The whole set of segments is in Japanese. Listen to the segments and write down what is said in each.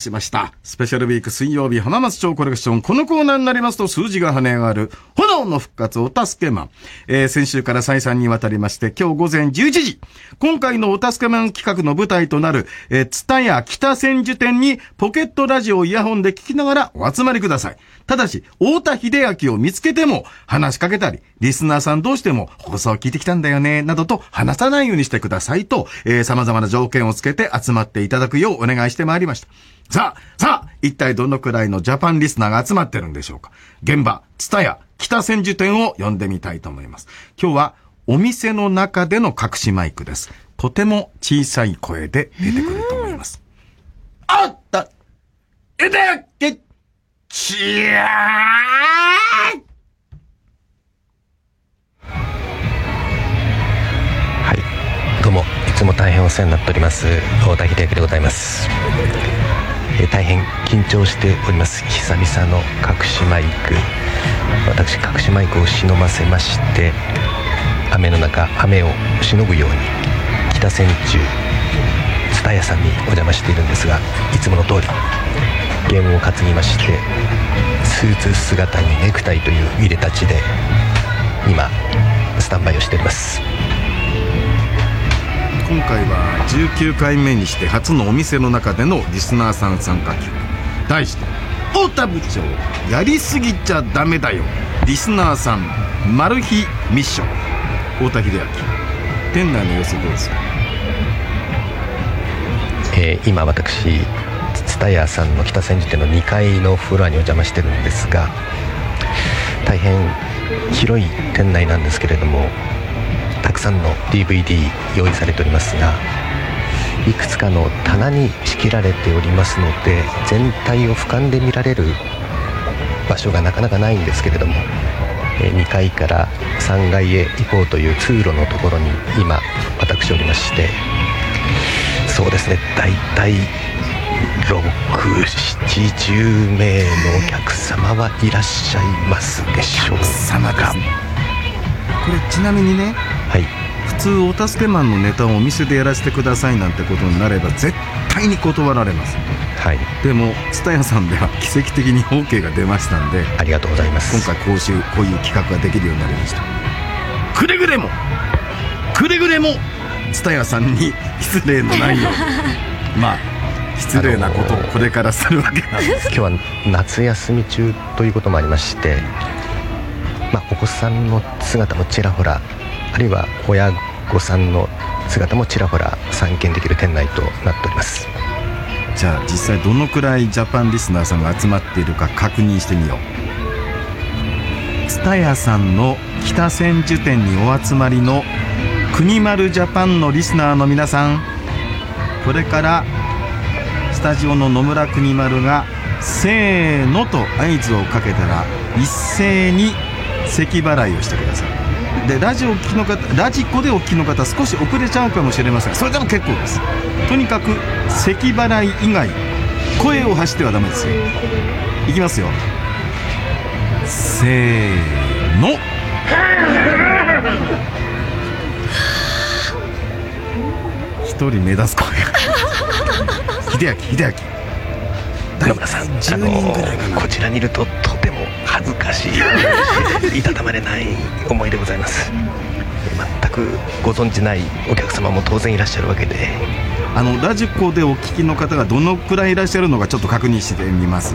しました。スペシャルウィーク水曜日浜松町コレクション。このコーナーになりますと数字が跳ね上がる。炎の復活お助けマン。えー、先週から再三にわたりまして、今日午前11時。今回のお助けマン企画の舞台となる、えー、ツタヤ北千住店にポケットラジオイヤホンで聞きながらお集まりください。ただし、太田秀明を見つけても話しかけたり、リスナーさん同士でも放送を聞いてきたんだよね、などと話さないようにしてくださいと、えー、様々な条件をつけて集まっていただくようお願いしてまいりました。さあ、さあ、一体どのくらいのジャパンリスナーが集まってるんでしょうか現場、ツタヤ、北千住店を呼んでみたいと思います。今日は、お店の中での隠しマイクです。とても小さい声で出てくると思います。あったえでけちやーつも大変お世話になっております太田秀明でございます、えー大変緊張しております久々の隠しマイク。私隠しマイクを忍ばせまして雨の中雨をしのぐように北千住蔦屋さんにお邪魔しているんですがいつもの通りゲームを担ぎましてスーツ姿にネクタイという入れたちで19回目にして初のお店の中でのリスナーさん参加企画。題して「太田部長やりすぎちゃダメだよ。リスナーさんマル秘ミッション」太田秀明。店内の様子どうですかえー今私蔦屋さんの北千住店の2階のフロアにお邪魔してるんですが大変広い店内なんですけれどもたくさんの DVD 用意されておりますがいくつかの棚に仕切られておりますので全体を俯瞰で見られる場所がなかなかないんですけれどもえー2階から3階へ行こうという通路のところに今私おりましてそうですね大体670名のお客様はいらっしゃいますでしょう様ですねこれちなみにねはい。普通お助けマンのネタをお店でやらせてくださいなんてことになれば絶対に断られます。はい。でも蔦屋さんでは奇跡的に OK が出ましたんでありがとうございます。今回こうしこういう企画ができるようになりました。くれぐれもくれぐれも蔦屋さんに失礼のないように。まあ失礼なことをこれからするわけなんです。今日は夏休み中ということもありまして、まあ、お子さんの姿もちらほらあるいは親御さんの姿もちらほら散見できる店内となっております。じゃあ実際どのくらいジャパンリスナーさんが集まっているか確認してみよう。蔦屋さんの北千住店にお集まりの国丸ジャパンのリスナーの皆さん。これからスタジオの野村国丸が「せーの」と合図をかけたら一斉に咳払いをしてください。でラジオ聞きの方ラジコでお聞きの方少し遅れちゃうかもしれません。それでも結構です。とにかく咳払い以外声を発してはダメですよ。いきますよ。せーの。一人目指す声。が 秀明秀明。野村さん、あ10の人ぐらいかな。こちらにいるとと恥ずかしい。いたたまれない思いでございます。全くご存じないお客様も当然いらっしゃるわけで。あのラジコでお聞きの方がどのくらいいらっしゃるのかちょっと確認してみます。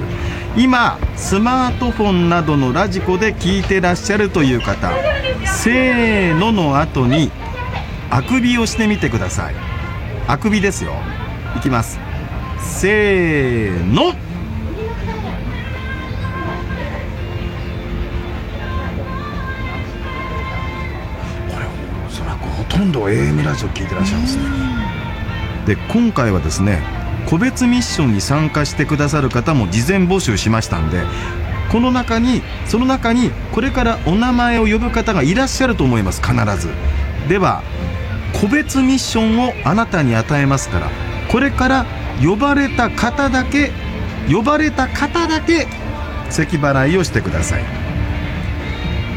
今スマートフォンなどのラジコで聞いてらっしゃるという方せーのの後にあくびをしてみてください。あくびですよ。いきます。せーの。らくほとんど AM ラジオ聞いてらっしゃいますね。で今回はですね個別ミッションに参加してくださる方も事前募集しましたんでこの中にその中にこれからお名前を呼ぶ方がいらっしゃると思います必ず。では個別ミッションをあなたに与えますからこれから呼ばれた方だけ呼ばれた方だけ咳払いをしてください。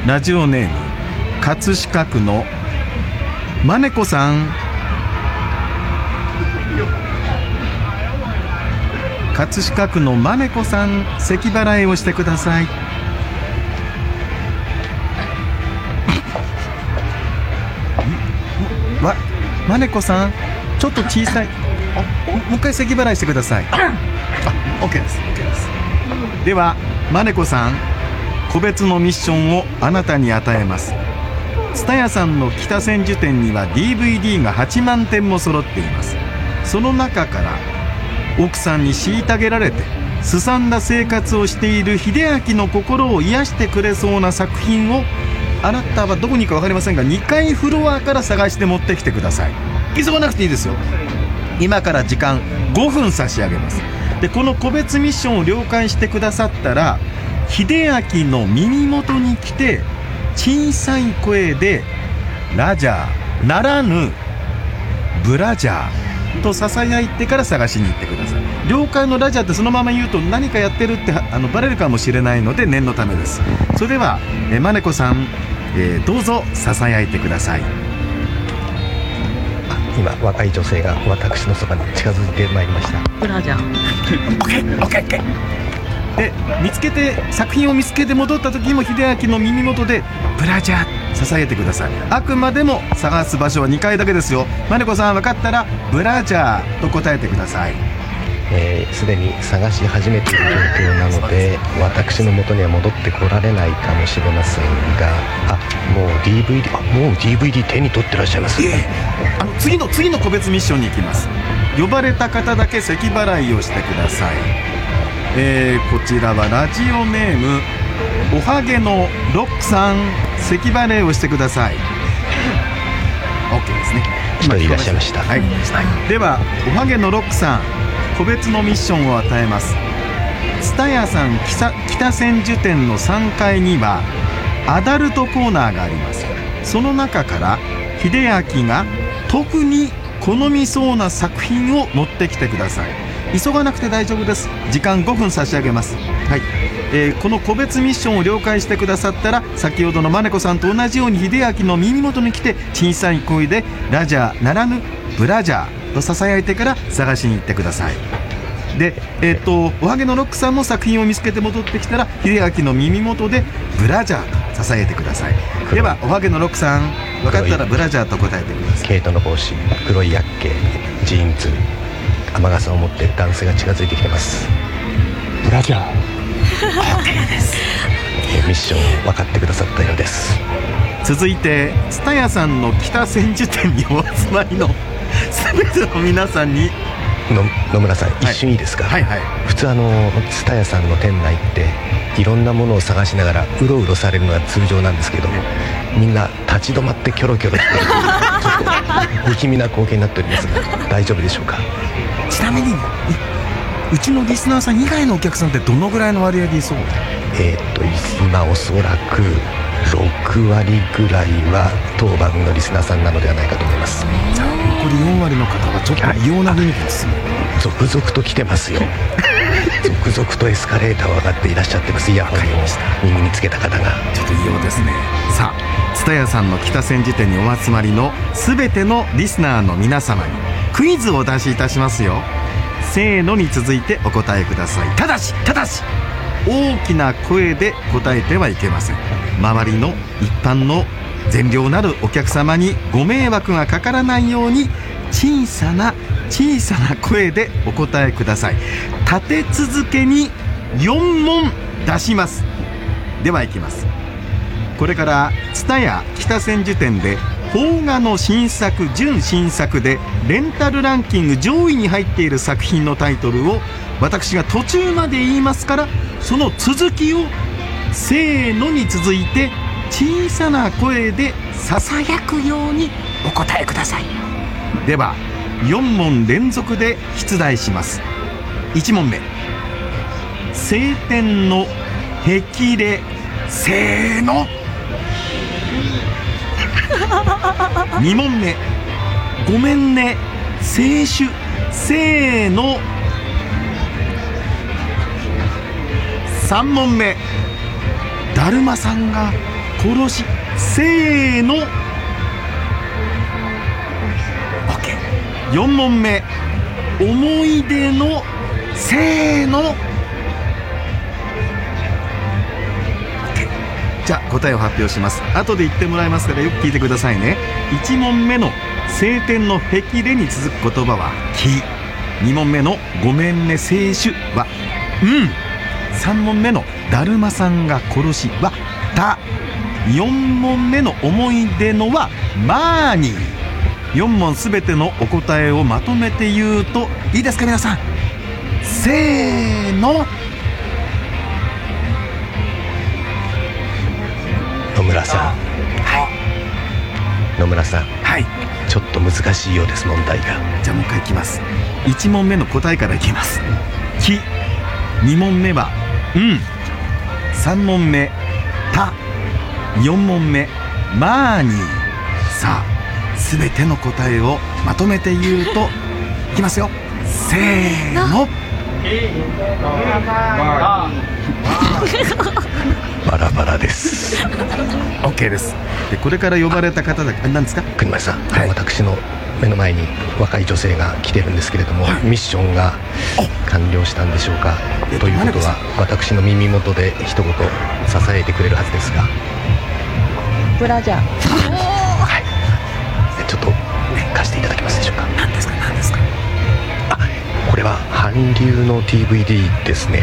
ラジオネーム葛飾区のまねこさん。葛飾区のまねこさん咳払いをしてください。わまねこさんちょっと小さい。もう一回咳払いしてください。あ OK です OK です。ではまねこさん個別のミッションをあなたに与えます。蔦屋さんの北千住店には DVD が8万点も揃っています。その中から奥さんに虐げられてすさんだ生活をしている秀明の心を癒してくれそうな作品をあなたはどこに行くか分かりませんが2階フロアから探して持ってきてください。急がなくていいですよ。今から時間5分差し上げます。でこの個別ミッションを了解してくださったら秀明の耳元に来て小さい声で「ラジャー」ならぬ「ブラジャー」とささやいてから探しに行ってください。了解のラジャーってそのまま言うと何かやってるってあのバレるかもしれないので念のためです。それではえマネコさん、えーどうぞささやいてください。あ今若い女性が私のそばに近づいてまいりました。ブラジャーで見つけて作品を見つけて戻った時にも秀明の耳元で「ブラジャー」ささげてください。あくまでも探す場所は2階だけですよ。マネコさん分かったら「ブラジャー」と答えてください。えーすで、に探し始めている状況なので私の元には戻ってこられないかもしれませんがあもう DVD あもう DVD 手に取ってらっしゃいますあの次の次の個別ミッションに行きます。呼ばれた方だけ咳払いをしてくださいえー、こちらはラジオネームおはげのロックさん咳払いをしてください。OK ですね。一人いらっしゃいました。はい、ではおはげのロックさん個別のミッションを与えます。蔦屋さん北北千住店の3階にはアダルトコーナーがあります。その中から秀明が特に好みそうな作品を持ってきてください急がなくて大丈夫です。時間5分差し上げます。はい、えーこの個別ミッションを了解してくださったら先ほどのマネコさんと同じように秀明の耳元に来て小さい声でラジャーならぬブラジャーとささやいてから探しに行ってください。で、えっとおはげのロックさんも作品を見つけて戻ってきたら秀明の耳元でブラジャーとささやいてください。ではおはげのロックさん分かったらブラジャーと答えてください。毛糸の帽子黒いヤッケジーンズ雨傘を持って男性が近づいてきてます。ブラジャー。OK ですミッション分かってくださったようです。続いて蔦屋さんの北千住店にお集まりの 全ての皆さんに。の野村さん、い。一瞬いいですか、はいはい。普通あの蔦屋さんの店内っていろんなものを探しながらうろうろされるのが通常なんですけどみんな立ち止まってキョロキョロしている不気味な光景になっておりますが大丈夫でしょうか？ちなみにいうちのリスナーさん以外のお客さんってどのぐらいの割合でいそう？えーっと今おそらく6割ぐらいは当番組のリスナーさんなのではないかと思います。残り4割の方はちょっと異様な雰囲気ですね。続々と来てますよ。続々とエスカレーターを上がっていらっしゃってます。イヤホンを耳につけた方が。ちょっと異様ですね蔦屋さんの北千住店にお集まりの全てのリスナーの皆様にクイズをお出しいたしますよ。せーのに続いてお答えください。ただしただし大きな声で答えてはいけません。周りの一般の善良なるお客様にご迷惑がかからないように小さな小さな声でお答えください。立て続けに4問出します。ではいきます。これから蔦屋北千住店で邦画の新作準新作でレンタルランキング上位に入っている作品のタイトルを私が途中まで言いますからその続きをせーのに続いて小さな声でささやくようにお答えくださいでは4問連続で出題します1問目。晴天の霹靂せーの 2問目。ごめんね。清酒。せーの。3問目。だるまさんが殺し。せーの。OK4 問目。思い出のせーの。じゃあ答えを発表します。後で言ってもらいますからよく聞いてくださいね。1問目の晴天の霹靂に続く言葉は「き」2問目の「ごめんね聖酒」は「うん」3問目の「だるまさんが殺し」は「た」4問目の「思い出の」は「まーに」4問すべてのお答えをまとめて言うといいですか皆さん。せーの。村さん。野村さん。はい。ちょっと難しいようです問題が。じゃあもう一回いきます。1問目の答えからいきます「き」2問目は「うん」3問目「た」4問目「まーに」さあ全ての答えをまとめて言うといきますよ。せーの バラバラです。OK です。でこれから呼ばれた方だ何ですか？国丸さん、はい。私の目の前に若い女性が来てるんですけれども、ミッションが完了したんでしょうか？えということは私の耳元で一言支えてくれるはずですが。ブラジャー。はい。ちょっと貸していただけますでしょうか？何ですか？何ですか？あこれは韓流の DVD ですね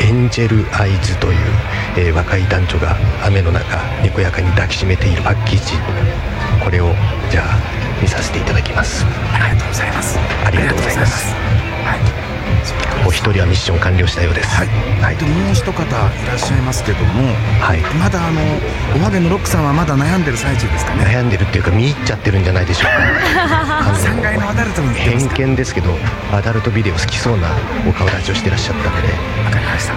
エンジェルアイズという、えー若い男女が雨の中にこやかに抱きしめているパッケージ。これをじゃあ見させていただきます。ありがとうございます。ありがとうございます。はいお一人はミッション完了したようです。はい、はい。でもう一方いらっしゃいますけどもはい。まだあのおはげのロックさんはまだ悩んでる最中ですかね。悩んでるっていうか見入っちゃってるんじゃないでしょうか。あの3階のアダルトに行ってます偏見ですけどアダルトビデオ好きそうなお顔立ちをしてらっしゃったので。わかりました。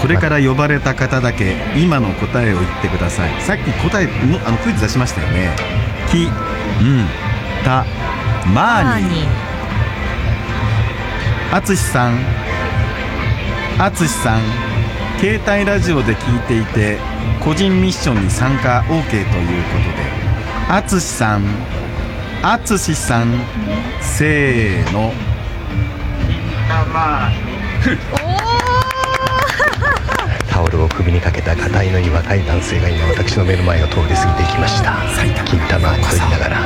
これから呼ばれた方だけ今の答えを言ってください。さっき答えのあのクイズ出しましたよね「き」「ん」「た」「まーに」淳さん。淳さん携帯ラジオで聞いていて個人ミッションに参加 OK ということで。淳さん淳さんせーの。タオルを首にかけたがたいのいい若い男性が今私の目の前を通り過ぎていきました。金玉と言いながら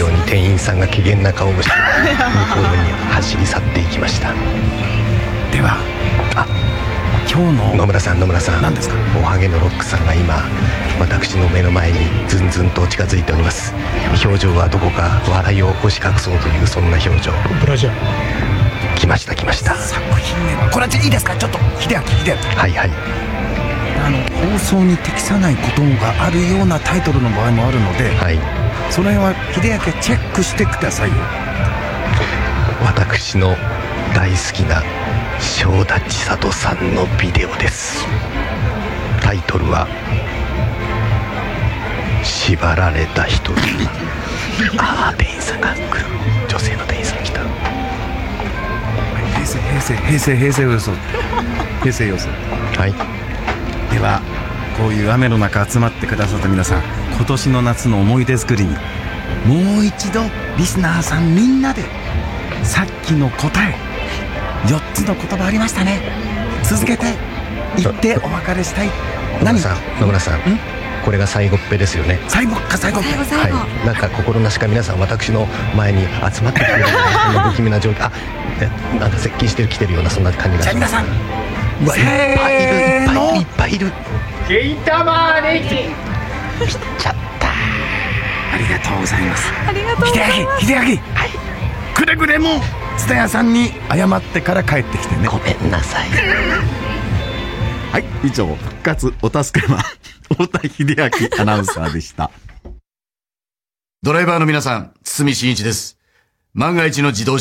ように店員さんが機嫌な顔をして向こうに走り去っていきました。ではあ今日の野村さん野村さん。何ですか？おはげのロックさんが今私の目の前にずんずんと近づいております。表情はどこか笑いを押し隠そうというそんな表情。ブラジャー。来ました来ました。作品これはいいですか？ちょっと秀明秀明はいはいあの放送に適さないことがあるようなタイトルの場合もあるのではい。その辺は秀明チェックしてくださいよ。私の大好きな正田千里さんのビデオです。タイトルは「縛られた人」ああ店員さんが来る。女性の店員さんが来た。平成平成平成平成要素平成要素はい。ではこういう雨の中集まってくださった皆さん今年の夏の思い出作りにもう一度リスナーさんみんなでさっきの答え4つの言葉ありましたね。続けて言ってお別れしたい。野村さん野村さんこれが最後っぺですよね。最後か最後最後最後、はい、なんか心なしか皆さん私の前に集まってきてるような不気味な状況あえなんか接近してる来てるようなそんな感じがします。皆さんうわいっぱいいるいっぱいいるいっぱいいる。ありがとうございます。ありがとうご秀ざいます。明秀明はい。くれぐれも蔦屋さんに謝ってから帰ってきてね。ごめんなさい。はい以上復活お助けマン 太田秀明アナウンサーでした。ドライバーの皆さん、堤真一です。万が一の自動車